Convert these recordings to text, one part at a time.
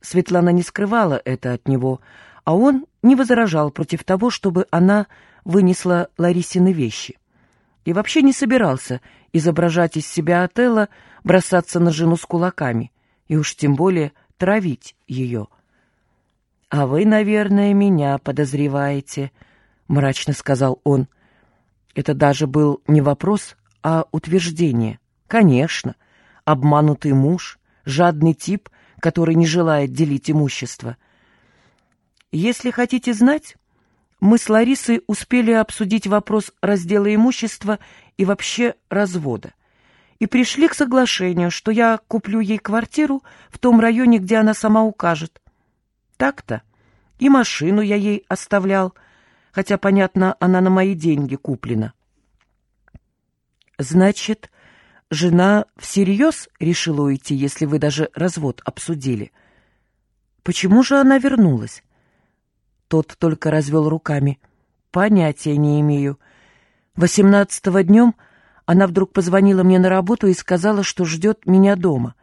Светлана не скрывала это от него, а он не возражал против того, чтобы она вынесла Ларисины вещи. И вообще не собирался изображать из себя Отелло, бросаться на жену с кулаками, и уж тем более травить ее. «А вы, наверное, меня подозреваете», — мрачно сказал он. Это даже был не вопрос, а утверждение. «Конечно, обманутый муж, жадный тип, который не желает делить имущество. Если хотите знать, мы с Ларисой успели обсудить вопрос раздела имущества и вообще развода. И пришли к соглашению, что я куплю ей квартиру в том районе, где она сама укажет. Так-то. И машину я ей оставлял, хотя, понятно, она на мои деньги куплена. Значит, жена всерьез решила уйти, если вы даже развод обсудили? Почему же она вернулась? Тот только развел руками. Понятия не имею. Восемнадцатого днем она вдруг позвонила мне на работу и сказала, что ждет меня дома.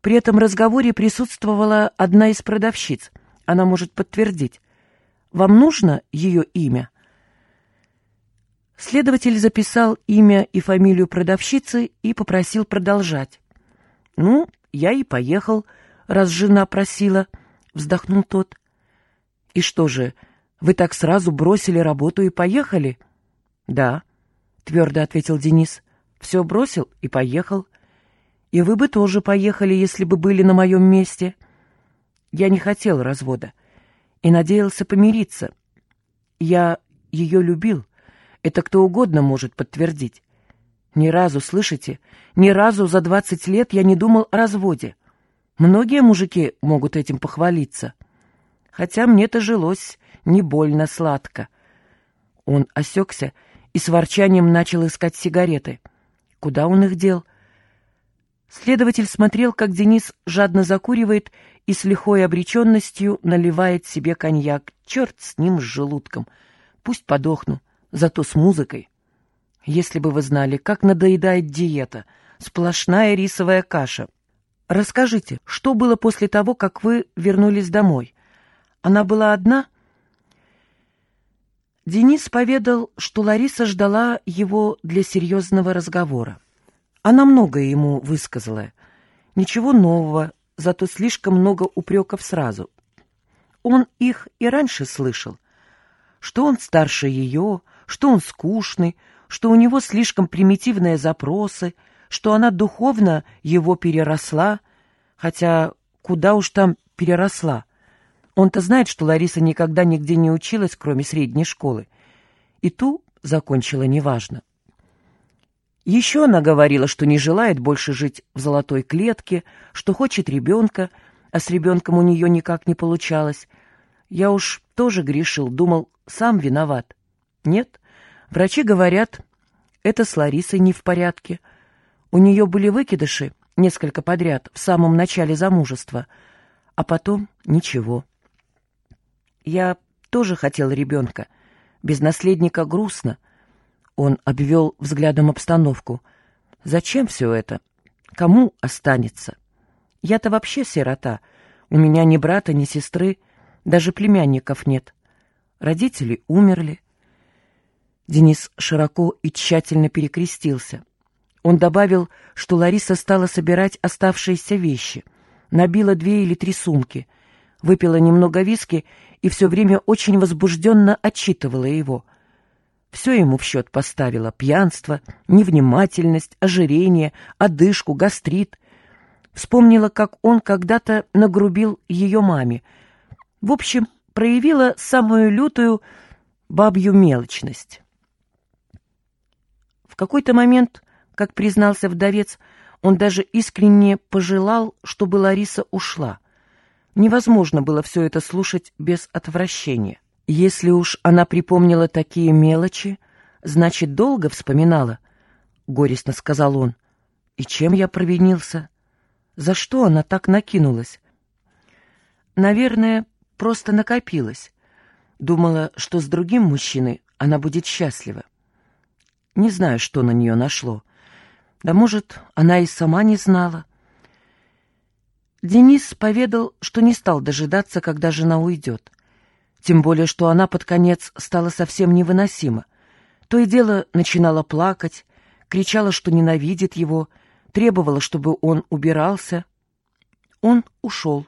При этом разговоре присутствовала одна из продавщиц. Она может подтвердить. Вам нужно ее имя? Следователь записал имя и фамилию продавщицы и попросил продолжать. «Ну, я и поехал, раз жена просила», — вздохнул тот. «И что же, вы так сразу бросили работу и поехали?» «Да», — твердо ответил Денис. «Все бросил и поехал. И вы бы тоже поехали, если бы были на моем месте. Я не хотел развода и надеялся помириться. Я ее любил. Это кто угодно может подтвердить. Ни разу, слышите, ни разу за двадцать лет я не думал о разводе. Многие мужики могут этим похвалиться» хотя мне-то жилось не больно сладко. Он осекся и с ворчанием начал искать сигареты. Куда он их дел? Следователь смотрел, как Денис жадно закуривает и с лихой обреченностью наливает себе коньяк. Черт с ним, с желудком. Пусть подохну, зато с музыкой. Если бы вы знали, как надоедает диета. Сплошная рисовая каша. Расскажите, что было после того, как вы вернулись домой? Она была одна? Денис поведал, что Лариса ждала его для серьезного разговора. Она многое ему высказала. Ничего нового, зато слишком много упреков сразу. Он их и раньше слышал. Что он старше ее, что он скучный, что у него слишком примитивные запросы, что она духовно его переросла, хотя куда уж там переросла. Он-то знает, что Лариса никогда нигде не училась, кроме средней школы. И ту закончила неважно. Еще она говорила, что не желает больше жить в золотой клетке, что хочет ребенка, а с ребенком у нее никак не получалось. Я уж тоже грешил, думал, сам виноват. Нет, врачи говорят, это с Ларисой не в порядке. У нее были выкидыши несколько подряд в самом начале замужества, а потом ничего. Я тоже хотел ребенка. Без наследника грустно. Он обвел взглядом обстановку. Зачем все это? Кому останется? Я-то вообще сирота. У меня ни брата, ни сестры, даже племянников нет. Родители умерли. Денис широко и тщательно перекрестился. Он добавил, что Лариса стала собирать оставшиеся вещи. Набила две или три сумки. Выпила немного виски и все время очень возбужденно отчитывала его. Все ему в счет поставила — пьянство, невнимательность, ожирение, одышку, гастрит. Вспомнила, как он когда-то нагрубил ее маме. В общем, проявила самую лютую бабью мелочность. В какой-то момент, как признался вдовец, он даже искренне пожелал, чтобы Лариса ушла. Невозможно было все это слушать без отвращения. Если уж она припомнила такие мелочи, значит, долго вспоминала, — горестно сказал он. И чем я провинился? За что она так накинулась? Наверное, просто накопилась. Думала, что с другим мужчиной она будет счастлива. Не знаю, что на нее нашло. Да, может, она и сама не знала. Денис поведал, что не стал дожидаться, когда жена уйдет. Тем более, что она под конец стала совсем невыносима. То и дело начинала плакать, кричала, что ненавидит его, требовала, чтобы он убирался. Он ушел.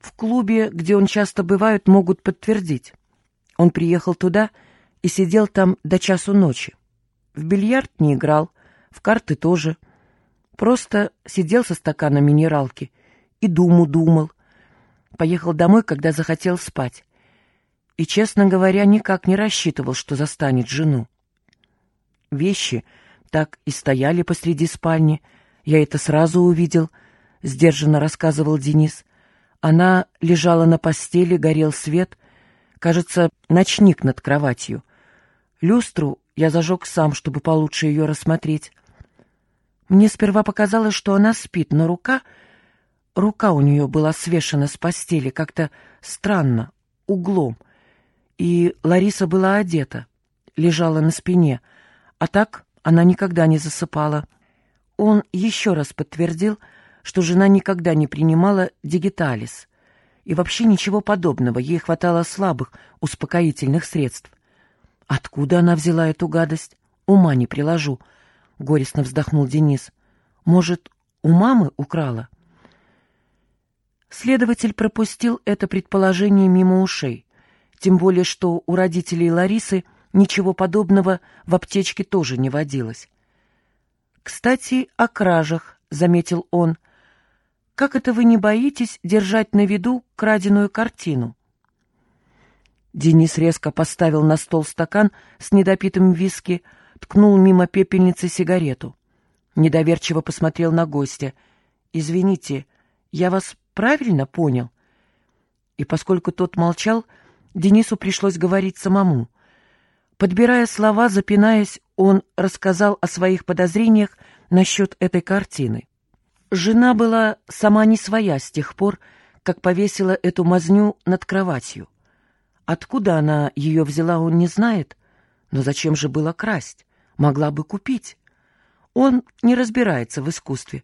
В клубе, где он часто бывает, могут подтвердить. Он приехал туда и сидел там до часу ночи. В бильярд не играл, в карты тоже. Просто сидел со стаканом минералки и думу думал. Поехал домой, когда захотел спать и, честно говоря, никак не рассчитывал, что застанет жену. Вещи так и стояли посреди спальни, я это сразу увидел, — сдержанно рассказывал Денис. Она лежала на постели, горел свет, кажется, ночник над кроватью. Люстру я зажег сам, чтобы получше ее рассмотреть. Мне сперва показалось, что она спит, но рука... Рука у нее была свешена с постели, как-то странно, углом — и Лариса была одета, лежала на спине, а так она никогда не засыпала. Он еще раз подтвердил, что жена никогда не принимала дигиталис, и вообще ничего подобного, ей хватало слабых успокоительных средств. Откуда она взяла эту гадость? Ума не приложу, — горестно вздохнул Денис. Может, у мамы украла? Следователь пропустил это предположение мимо ушей тем более что у родителей Ларисы ничего подобного в аптечке тоже не водилось. «Кстати, о кражах», — заметил он. «Как это вы не боитесь держать на виду краденую картину?» Денис резко поставил на стол стакан с недопитым виски, ткнул мимо пепельницы сигарету. Недоверчиво посмотрел на гостя. «Извините, я вас правильно понял?» И поскольку тот молчал, — Денису пришлось говорить самому. Подбирая слова, запинаясь, он рассказал о своих подозрениях насчет этой картины. Жена была сама не своя с тех пор, как повесила эту мазню над кроватью. Откуда она ее взяла, он не знает. Но зачем же было красть? Могла бы купить. Он не разбирается в искусстве,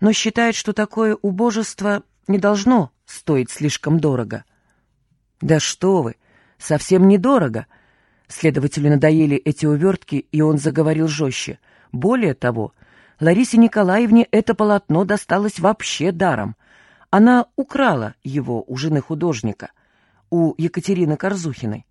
но считает, что такое убожество не должно стоить слишком дорого. «Да что вы! Совсем недорого!» Следователю надоели эти увертки, и он заговорил жестче. Более того, Ларисе Николаевне это полотно досталось вообще даром. Она украла его у жены художника, у Екатерины Корзухиной.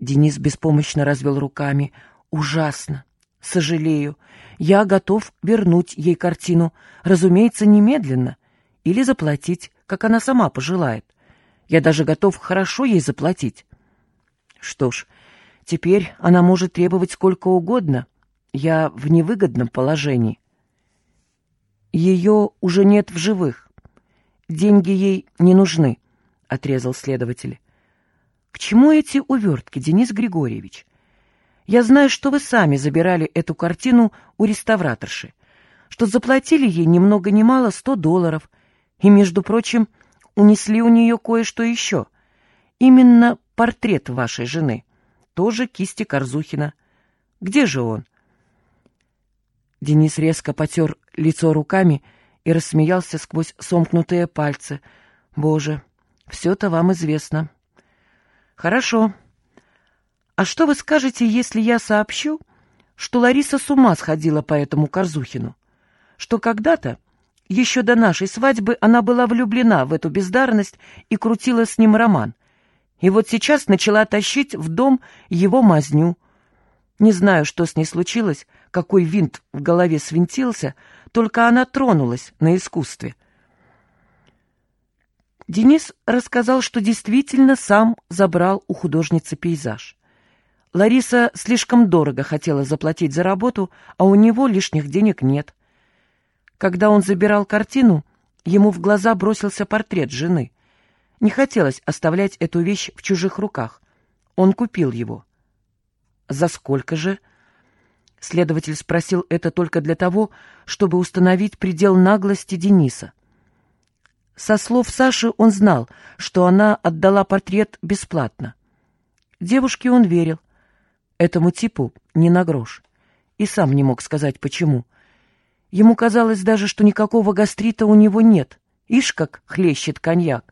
Денис беспомощно развел руками. «Ужасно! Сожалею. Я готов вернуть ей картину, разумеется, немедленно, или заплатить, как она сама пожелает. Я даже готов хорошо ей заплатить. Что ж, теперь она может требовать сколько угодно. Я в невыгодном положении. Ее уже нет в живых. Деньги ей не нужны, — отрезал следователь. К чему эти увертки, Денис Григорьевич? Я знаю, что вы сами забирали эту картину у реставраторши, что заплатили ей ни много ни мало сто долларов, и, между прочим, — унесли у нее кое-что еще. Именно портрет вашей жены. Тоже кисти Корзухина. Где же он? Денис резко потер лицо руками и рассмеялся сквозь сомкнутые пальцы. «Боже, все-то вам известно». «Хорошо. А что вы скажете, если я сообщу, что Лариса с ума сходила по этому Корзухину? Что когда-то еще до нашей свадьбы она была влюблена в эту бездарность и крутила с ним роман. И вот сейчас начала тащить в дом его мазню. Не знаю, что с ней случилось, какой винт в голове свинтился, только она тронулась на искусстве. Денис рассказал, что действительно сам забрал у художницы пейзаж. Лариса слишком дорого хотела заплатить за работу, а у него лишних денег нет. Когда он забирал картину, ему в глаза бросился портрет жены. Не хотелось оставлять эту вещь в чужих руках. Он купил его. «За сколько же?» Следователь спросил это только для того, чтобы установить предел наглости Дениса. Со слов Саши он знал, что она отдала портрет бесплатно. Девушке он верил. Этому типу не на грош. И сам не мог сказать, почему. Ему казалось даже, что никакого гастрита у него нет. Ишь, как хлещет коньяк.